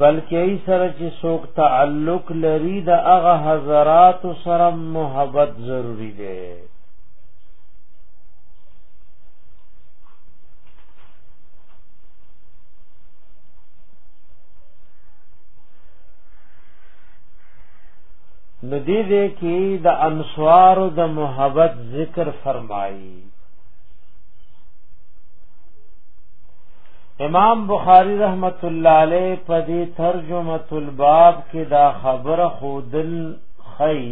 بلکې ای سره چې څوک تعلق لري د هغه حضرات سره محبت ضروری دی ندی دې کې د انصار د محبت ذکر فرمایي امام بخاری رحمت الله علیه په دې ترجمه الباب کې دا خبره خودل خی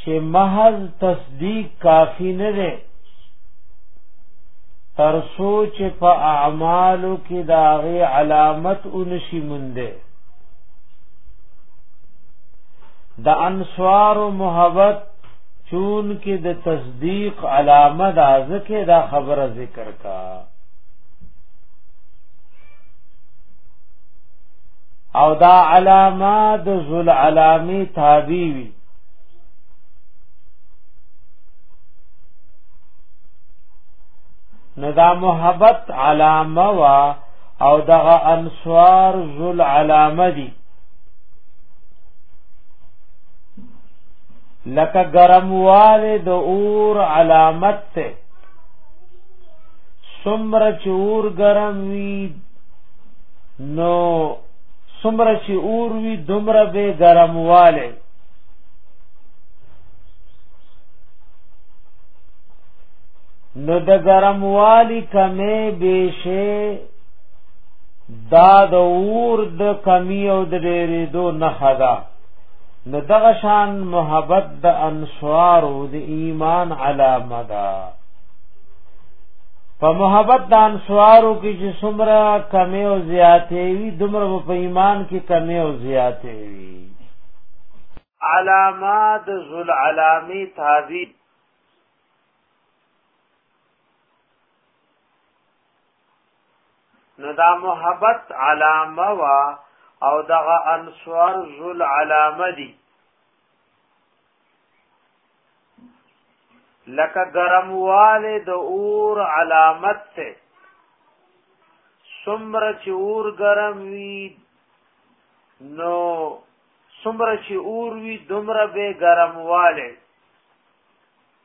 چې محض تصدیق کافی نه ده تر سوچ په اعمالو کې دا غي علامت اونشي مونده د انصار محبت چون کې د تصدیق علامه د ازکه دا خبره ذکر کا او دا علامه د ذل علامی تابعی وی نو دا محبت علامه وا او دغه انصار ذل علامه دی لکه ګرمواله د اور علامت ته سمره چې اور ګرم وي نو سمره چې اور وي دومره به ګرمواله نو د ګرموالی کمې بشه دا د اور د کمی او د ډېرې دو نه خدا نو دغه شان محبت د انصار او د ایمان علامه ده په محبت د انصارو کې چې څومره کمی او زیاتې وي دومره په ایمان کې کمی او زیاتې وي علامات ذل علامی تابع نو دا محبت علامه وا او دغه انصار ذل علامه دي لکه ګرمواله د اور علامت ته سمر چې اور ګرم وي نو سمر چې اور وي دومره به ګرمواله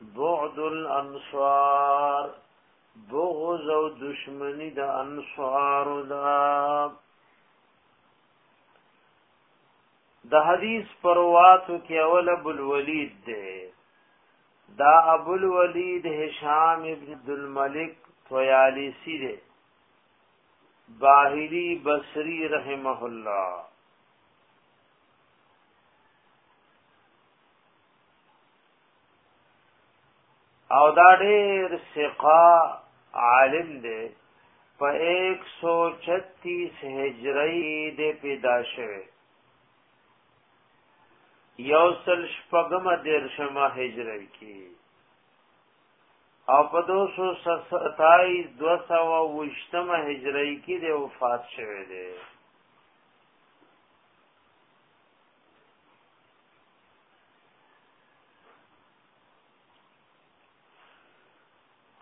بعد الانصار بغض او دشمنی د انصار دا د حدیث پرواتو کې اول ابو الولید ده دا ابو الولید هشام ابن عبد الملک تویالیسی ده باهلی بصری رحمه الله او دا ډېر ثقه عالم دی په 136 هجری د پیدا شوه یو سل شپږم دیرشمه هجری کې او په 227 228مه هجری کې د وفات شوه دی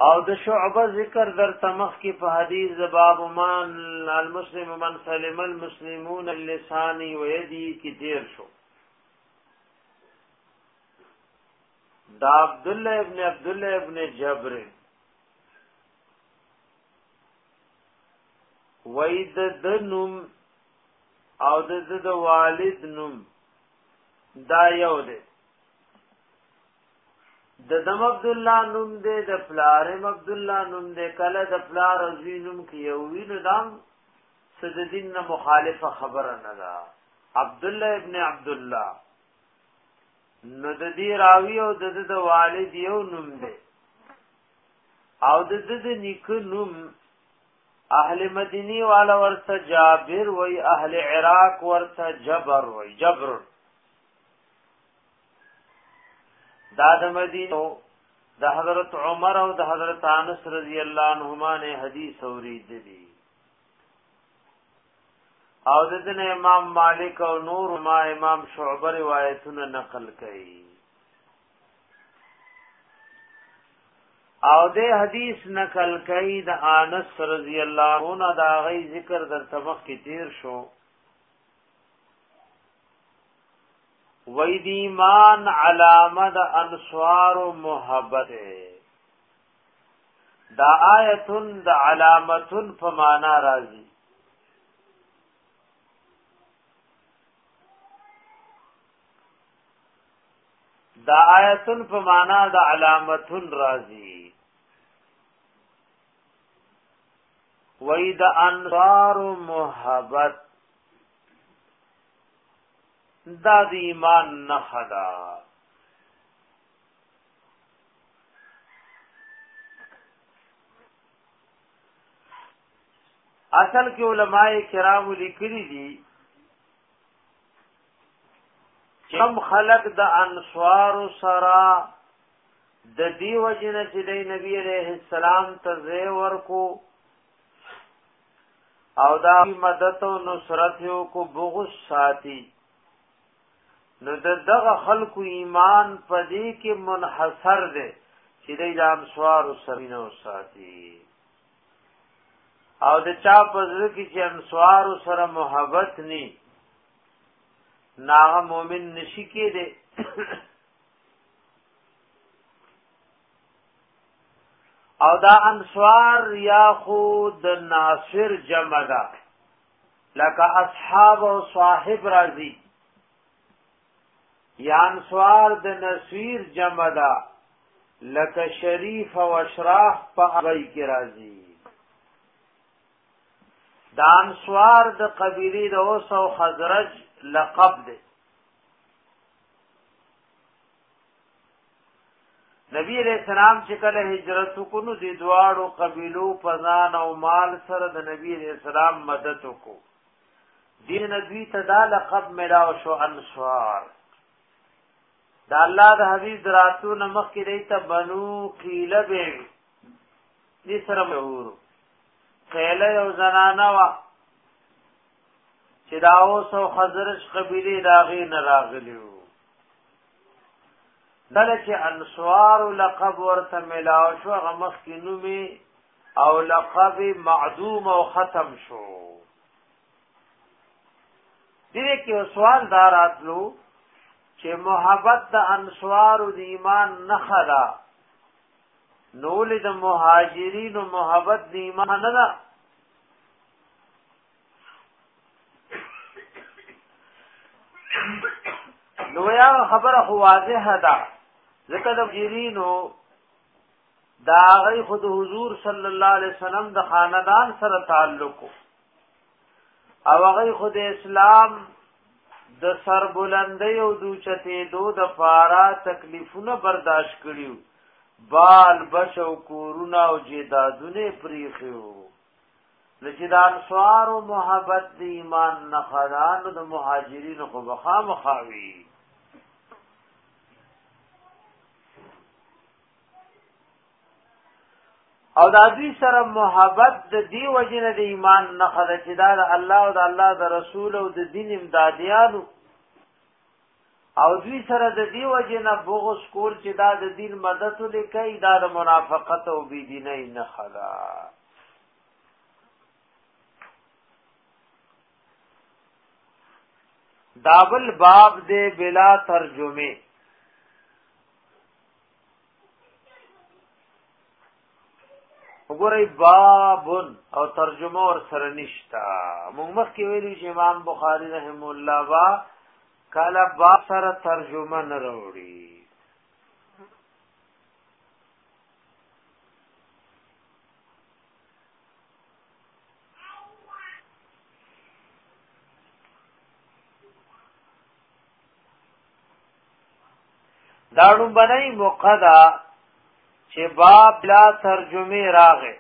او د شعبه ذکر در تمخ کی په حدیث د باب مان المسلم من سلم المسلمون اللسانی و یدی کی تیر شو دا عبد الله ابن عبد الله ابن جبر وید د نوم او د د والد نوم دا یو دی د دم عبد الله نوم دی د پلار عبد الله نوم دی کله د پلار او زوی نوم کې یو وینو دام سد دین نه مخالفه خبره نه ده عبد الله ابن عبد الله نو د دې راوی او د د والد یو نوم دی او د د نیک نوم اهل مدینی والا ورته جابر وای اهل عراق ورته جبر وای جبر دا د مدینه د حضرت عمر او د حضرت انس رضی الله عنهما نه حدیث اوریدلی او د دین امام مالک او نور ما امام شعبه روایتونه نقل کړي او د حدیث نقل کوي د انس رضی الله عنه دا غي ذکر در تبخ کې تیر شو وی دی ایمان علامه د انصار محبت دا آیتن د علامتن په معنا راځي دا آیتن په معنا د علامتن راضی وای د انصار محبت دا د ایمان نه خدا اصل کې علماء کرام لیکلي دي کم خلق د انصار سرا د دی وجنه چې د نبی عليه السلام ته زه ورکو او دا مدد او نصرت یو کو بغض ساتي نو د دغه خلکو ایمان په دې کې منحصر دی چې د انصار سرینو ساتي او د چا په ځل کې چې انصار سره محبت ني ناغه مؤمن نشي کېده او دا انصار یا خود ناصر جمع ده لکه اصحاب او صاحب راضی یانسوار د نسویر جمع ده لکه شریف او اشراف په غي کې راځي د انسوار د قبیله د اوس او خزرج لقب ده نبی علیہ السلام چې کله هجرت وکړو د دواړو قبیلو په ځان او مال سره د نبی علیہ السلام مدد وکړو دین دوی ته دا لقب ملاو شو انصار دا الله د حبیب دراتو نمخ کې دی ته بنو قیل به دې سره مهور قیل یو زنانه وا چې دا اوس او خزرج قبیله دا غي نه راغلیو دله چې انصار لقب ورته ملاو شو غمخ کې نومي او لقب معدوم او ختم شو دې کې سوال داراتلو چې محبت د انصار د ایمان نه خلا نو له د مهاجرین او محبت د ایمان نه ده نو یا خبره خو واضحه ده ځکه د مهاجرینو دا غي خود حضور صلی الله علیه وسلم د خاندان سره تعلق او هغه خود اسلام د سربلندۍ او دوچته دو د فارا تکلیفونه برداشت کړیو بال بچ او کورونه او جیدادونه پریخیو لکه د انصار او محبت د ایمان نه خدان د مهاجرین خو بخا مخاوي او د دوی سره محبت د دی وجنه د ایمان نه خله چې دا د الله او د الله د رسول او د دین امدادیانو او دوی سره د دی وجنه بغض کول چې دا د دین مدد لیکي دا د منافقت او بی دیني نه خلا دابل باب دے بلا ترجمه وګورئ باب او ترجمه ور سره نشتا موږ مخکې ویلو چې امام بخاری رحم الله وا کله با سره ترجمه نه وروړي دا لومبنۍ موقع ده چې باب لا ترجمه راغې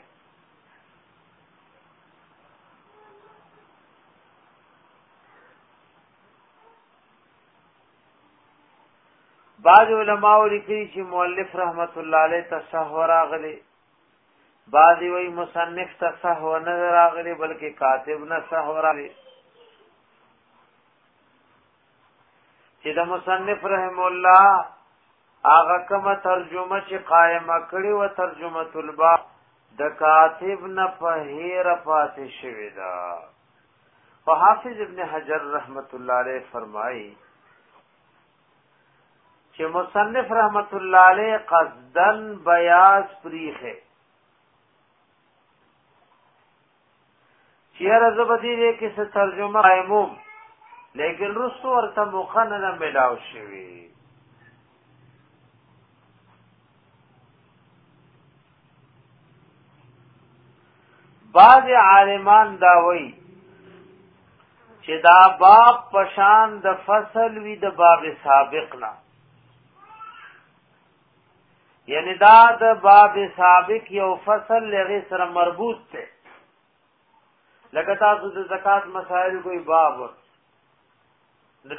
بعض علماء لیکي چې مؤلف رحمت الله علیه تصحو راغلي بعض وی مصنف تصحو نه راغلي بلکې کاتب نه صحو راغلي چې د مصنف رحم الله هغه کومه ترجمه چې قائمه کړي و ترجمه طلبه د کاتب نه په هیر پاتې شوی دا په حافظ ابن حجر رحمت الله علیه فرمایي چې مصنف رحمت الله علیه قصدن بیاض پریخه چیرې زبدي دې کې څه ترجمه ایموم لیکن رسو ورته موخه نه ملاو شوی بعض عالمان دا وایي چې دا باب پشان د فصل وی د باب سابق نه یعنی دا د باب سابق یو فصل لغه سره مربوط ته لکه تاسو د زکات مسائل کوئی باب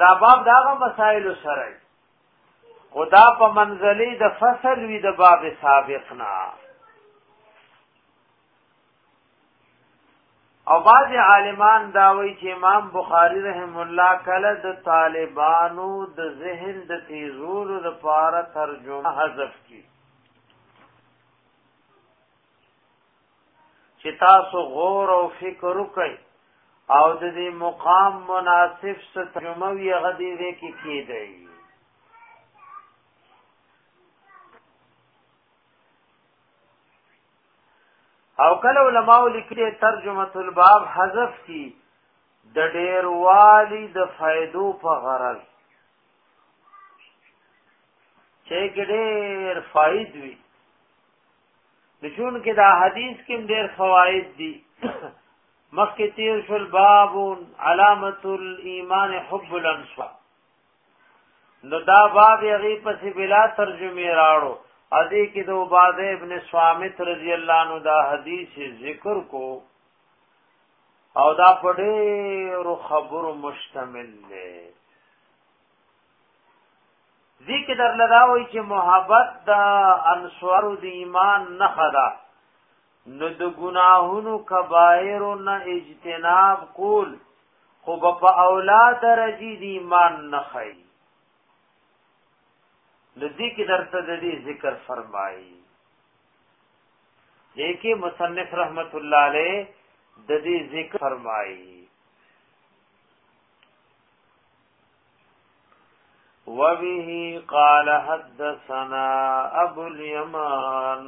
دا باب داغه مسائل سره خدا په منزلي د فصل وی د باب سابق نه او بعض عالمان دا وایي چې امام بخاری رحم الله کله د طالبانو د ذهن د تیزولو د پاره ترجمه حذف کی چې تاسو غور او فکر وکړئ او د دې مقام مناسب څه ترجمه وی غدي دې کې کېدای او کله علماء لیکلي ترجمه الباب حذف کی د ډیر والی د فائدو په غرض چې ګډیر فائد وي نشون کې دا حدیث کې ډیر فواید دي مخکې تیر شل باب علامت الايمان حب الانصار نو دا باب یغی پس بلا ترجمه راړو ادی کې د عباده ابن سوامت رضی الله عنه دا حدیث ذکر کو او دا پډې رو خبر مشتمل دی دې کې در لداوي چې محبت دا انصار د ایمان نه خدا نو د ګناهونو کبایر نه اجتناب کول خو په اولاد درجی دی ایمان نه خای نو دې کې درته د دې ذکر فرمایي دې کې مصنف رحمت الله علیه د دې ذکر فرمایي وبه قال حدثنا ابو اليمان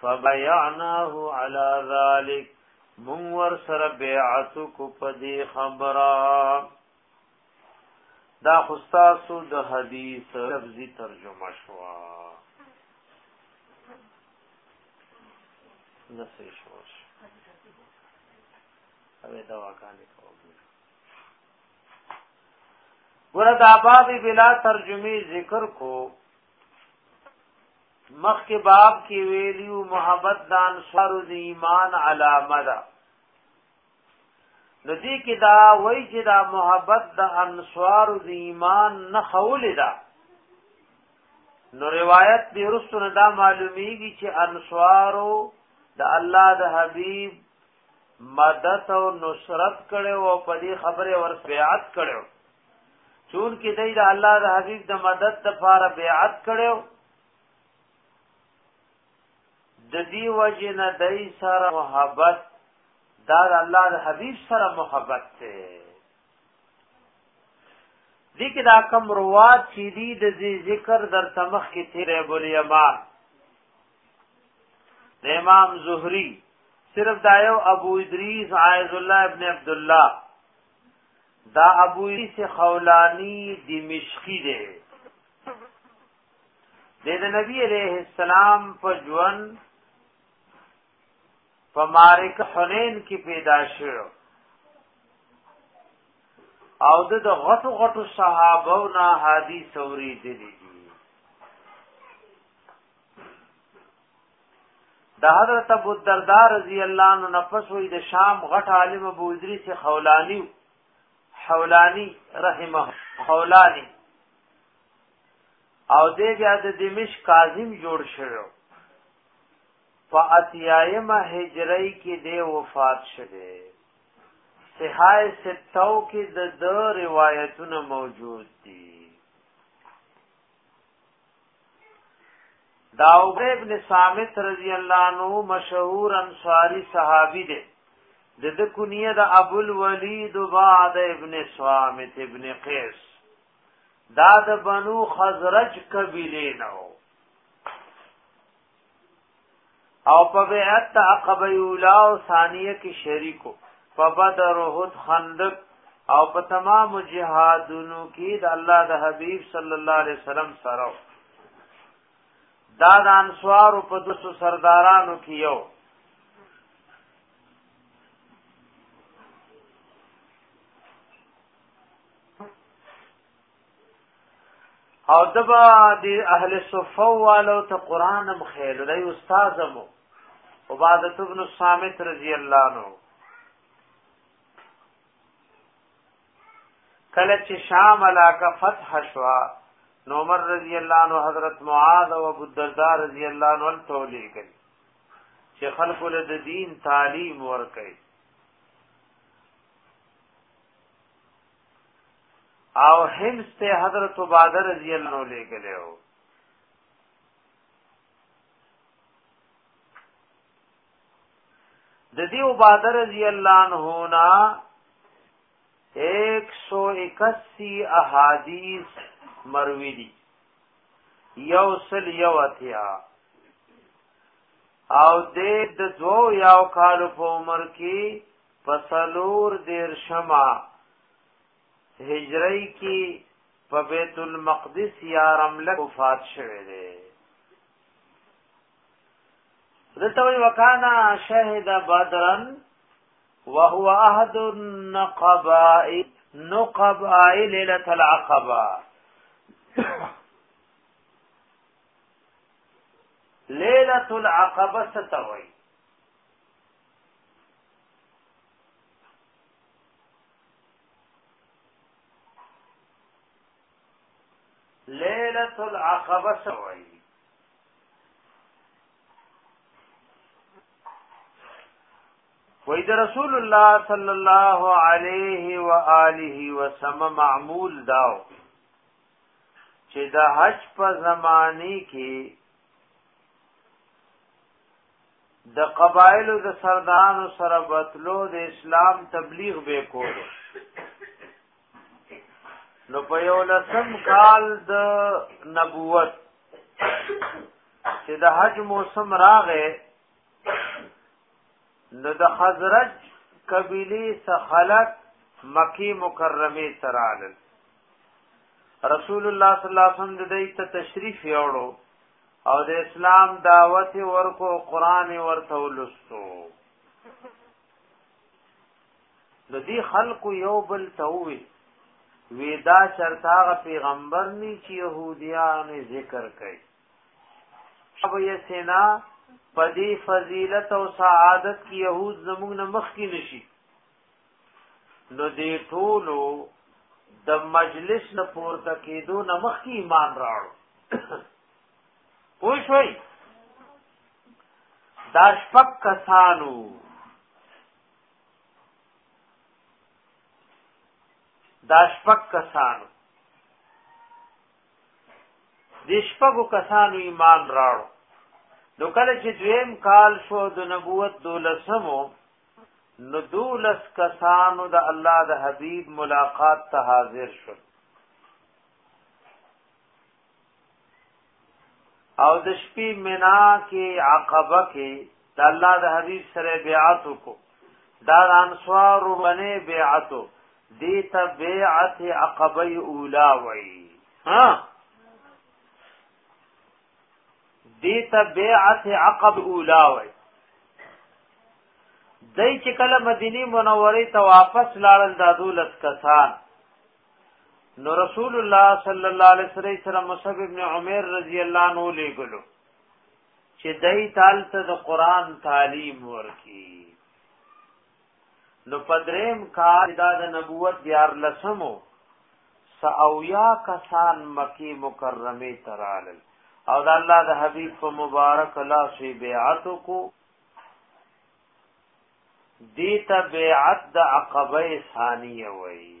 فبيعناه على ذلك مون ور سره بیعت کو پدی خبره دا خستاسو د حدیث لفظی ترجمه شوا نسی شوش اوی دوا کانی ګوره دا باب بلا ترجمه ذکر کو مخکې باب کې ویلیو محبت د انصار د ایمان علامه ده نو دې کې دا وایي چې دا محبت د انصار د ایمان نه خولې ده نو روایت دې رسونه دا معلومیږي چې انصارو د الله د حبیب مدد او نصرت کړو او په دې خبره ور بیعت کړو چون کې دی د الله د حبیب د مدد لپاره بیعت کړو د دې وجه نه دای سره محبت دا د الله د حبیب سره محبت ته دې کې دا کم روات چې دې د ذکر در تمخ کې تیرې بولې ما د امام زهري صرف دا یو ابو ادریس عائذ الله ابن عبد الله دا ابو عیسی خولانی دمشقی دی د نبی علیہ السلام په ژوند په مارک حنین کې پیدا شو او د غټو غټو صحابه او نه حدیث اوریدلی د حضرت ابو الدرداء رضی الله عنه نفس وی د شام غټ عالم ابو ادریس سے خولانی حولانی رحمه حولانی او دې بیا د دمشق کاظم جوړ شوو په اتیایمه هجری کې دی وفات شوه صحای ستو کې د د روایتونه موجود دي دا عبید ابن ثابت رضی الله عنه مشهور انصاری صحابي دی د د کنیه د ابو الولید بعد ابن صامت ابن قیس دا د بنو خزرج قبیله نو او په بیعت عقبه اولا او ثانیه کې شریکو په بدر او حد خندق او په تمام جهادونو کې د الله د حبیب صلی الله علیه وسلم سره دا د انصار په دوسو سردارانو کې یو او دبا د اهل صفو والو ته قران هم خیر دی استاد مو عبادت ابن صامت رضی الله عنه کله چې شام علاقه فتح شوا نو عمر رضی الله عنه حضرت معاذ او ابو الدرداء رضی الله عنه تولی کړ چې خلق له دین تعلیم ورکړي او حمص ته حضرت عباده رضی الله عنه لګلو د دې عباده رضی الله عنه نا 181 احادیث مروی دي یو سل یو اتیا او د دو یاو کال په عمر کې پسلور دیر شما هجری کی په بیت المقدس یا رمله وفات شوه دی دلته وی وکانا شهد بدرن وهو احد النقباء نقباء ليله العقبه ليله العقبه ستوي ليلة العقبة سوي وإذا رسول الله صلى الله عليه وآله وسلم معمول داو چې د حج په زمانه کې د قبایلو د سردارانو سره بتلو د اسلام تبلیغ به کول نو په یو لسم کال د نبوت چې د حج موسم راغې نو د حضرت قبیلی سخلق مکی مکرمه ترالل رسول الله صلی الله علیه وسلم د دې ته تشریف یوړو او د اسلام دعوت ورکو قران ورته ولستو د دې خلکو یو بل توي ویدا چرتاغه پیغمبر ني چې يهوديان ذکر کوي اب یې سینا پدی فضیلت او سعادت کی يهود زموږ نه مخ کی نشي نو دې ټولو د مجلس نه پورته کېدو نه مخکې ایمان راړو پوه شوي دا شپک کسانو دا شپک کسانو د شپږو کسانو ایمان راړو نو کله چې دویم کال شو د نبوت دولسمو نو دولس کسانو د الله د حبيب ملاقات ته حاضر شو او د شپې منا کې عقبه کې د الله د حبيب سره بیعت وکړو دا انصار باندې بیعت دي ته بیعت عقبه اولا وای ها دیتا بیعت عقب اولا وای دای چې کله مدینه منوره ته واپس لاړل دا دولس کسان نو رسول الله صلی الله علیه وسلم سره مصعب ابن عمر رضی الله عنه لګلو چې دای تال ته د قران تعلیم ورکی نو پدریم کال دا د نبوت دیار لسمو ساویا کسان مکی مکرمه ترالل او د الله د حبیب په مبارک لا شی بیعت کو دیتا بیعت د عقبه ثانیه وای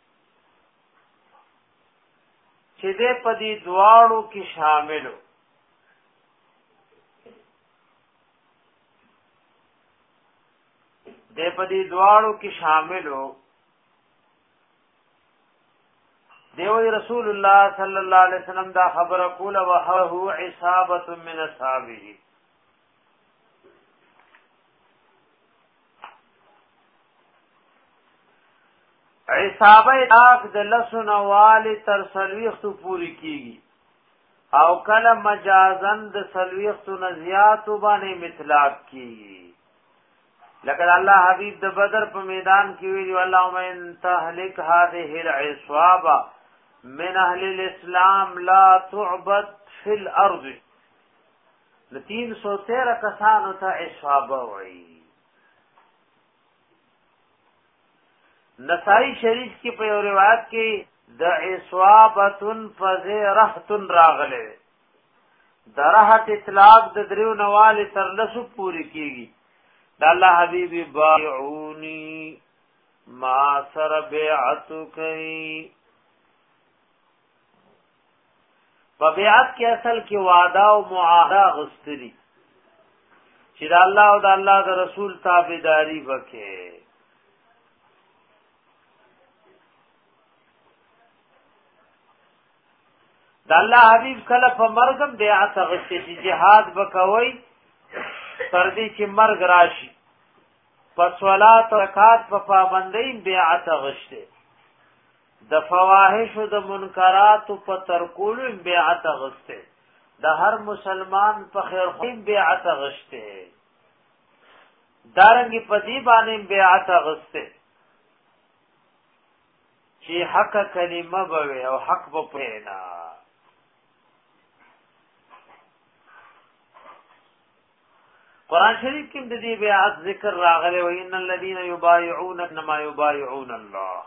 چې دې په دې دواړو کې شاملو دې په دې دواړو کې شاملو دیو رسول الله صلی الله علیه وسلم دا خبره کوله وهو عصابه من اصحابہ عصابه داغ د لسونه والی تر سلویختو پوری کیږي او کله مجازن د سلویختو نه زیاتو باندې مطلق کیږي لکه الله حبیب د بدر په میدان کې ویلي اللهم ان تهلك هذه العصابه من اهل الاسلام لا تعبد في الارض نو 313 کسانو ته اصحابه وایي نسائی شریف کې په یو روایت کې د اصحابتن فزه رحتن راغله درحت اطلاق د دریو نوال تر لسو پوری کیږي د الله حبیب بایعونی ما سر بیعت کوي په بیعت کې اصل کې وعده او معاهده غستلی چې د الله او د الله د رسول تابعداري وکړي د الله حبيب کله په مرګم بیعت غستې چې jihad وکوي تر دې چې مرګ راشي په صلات رکعات په پابندۍ بیعت غشته د فواحش او د منکرات په تر کولو بیعت غسته د هر مسلمان په خیر خو بیعت غسته دارنګ په دې باندې بیعت غسته چې حق کلمه به او حق به پینا قران شریف کې د دې بیعت ذکر راغلی و ان الذين يبايعون انما يبايعون الله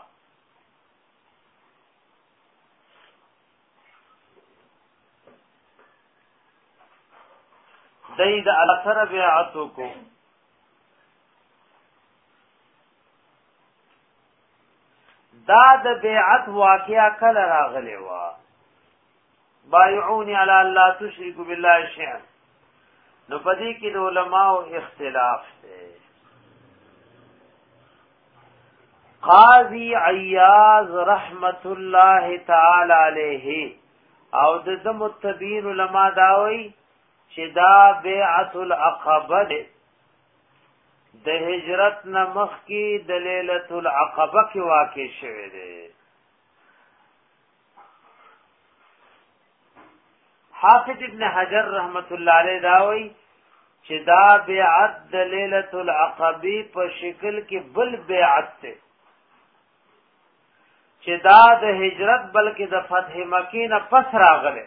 دای د اثر بیعت کو دا د بیعت واقعیا کله راغلی و بایعونی علی الله تشرکو بالله شیئا نو پدې کې د علماو اختلاف دی قاضی عیاض رحمت الله تعالی علیه او د د متبین علما داوي چې دا بیعت العقبه ده د هجرت نه مخکې د ليله العقبه کې واقع شوه دی حافظ ابن حجر رحمت الله علیه دا وایي چې دا بیعت د ليله العقبه په شکل کې بل بیعت ته چې دا د هجرت بلکې د فتح مکې نه پس راغله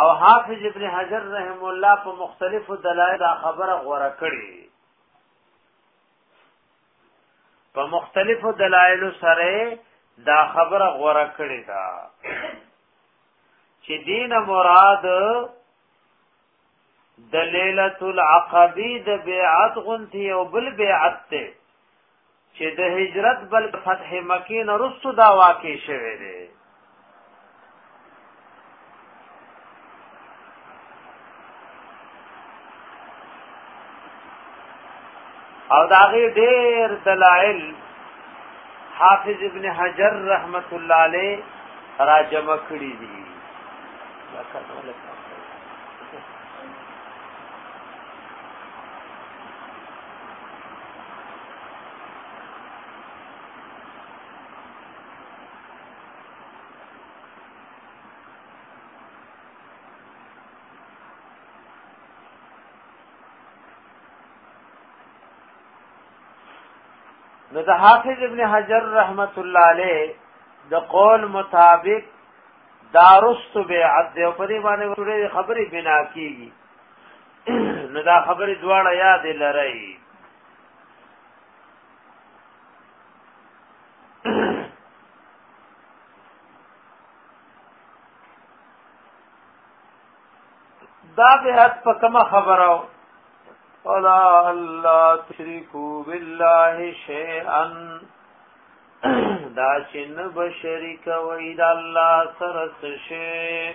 او حافظ ابن حجر رحم الله په مختلفو دلایل خبره غوړه کړي په مختلفو دلایلو سره دا خبره غوړه کړې ده چې دین مراد د ليله العقبه د بیعت غونتی او بل بیعت ته چې د هجرت بل فتح مکه نه رسو دا واقع شوه دی او دا غي ډېر دلائل حافظ ابن حجر رحمت الله علیه راجم کړی دي نو د حافظ ابن حجر رحمت الله علیه د قول مطابق دارست به عد او پرې باندې ورې خبرې بنا کیږي نو دا خبرې دواړه یاد لرئ دا به حد په کومه خبره ولا الله تشریکو بالله شیئا دا چې نه بشریک وای د الله سره څه شي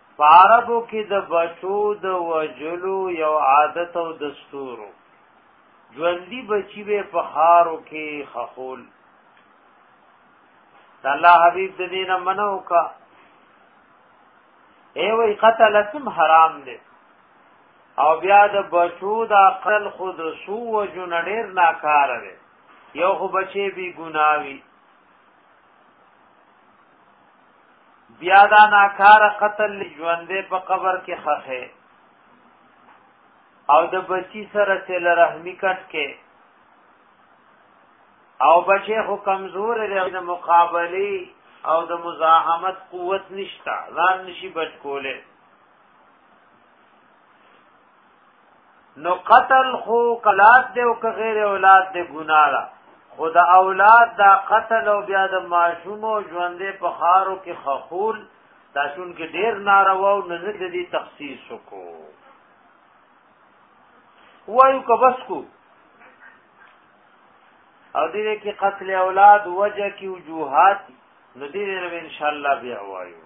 عربو کې د بچو د وجلو یو عادت او دستورو ژوندۍ بچی به په خارو کې خخول الله حبیب د دینه منو کا ای وی قتل سم حرام دی او بیا د بچو د عقل خود سو و جن ډیر ناکاره دی یو خو بچی بی ګناوی بیا دا ناکار قتل ژوندې په قبر کې خخه او د بچی سره سل رحمی کټ کې او بچی خو کمزور دی د مقابله او د مزاحمت قوت نشتا ځان نشي بچ کوله نو قتل خو کلات دی او که غیر اولاد دی ګناره خو د اولاد دا قتل او بیا د ماشوم او ژوندې په خارو کې خخول دا شون کې ډیر ناروا او نزد دي تخصیص کو وایو کبس کو او دې کې قتل اولاد وجه کې وجوهات نو دې ان شاء الله بیا وایو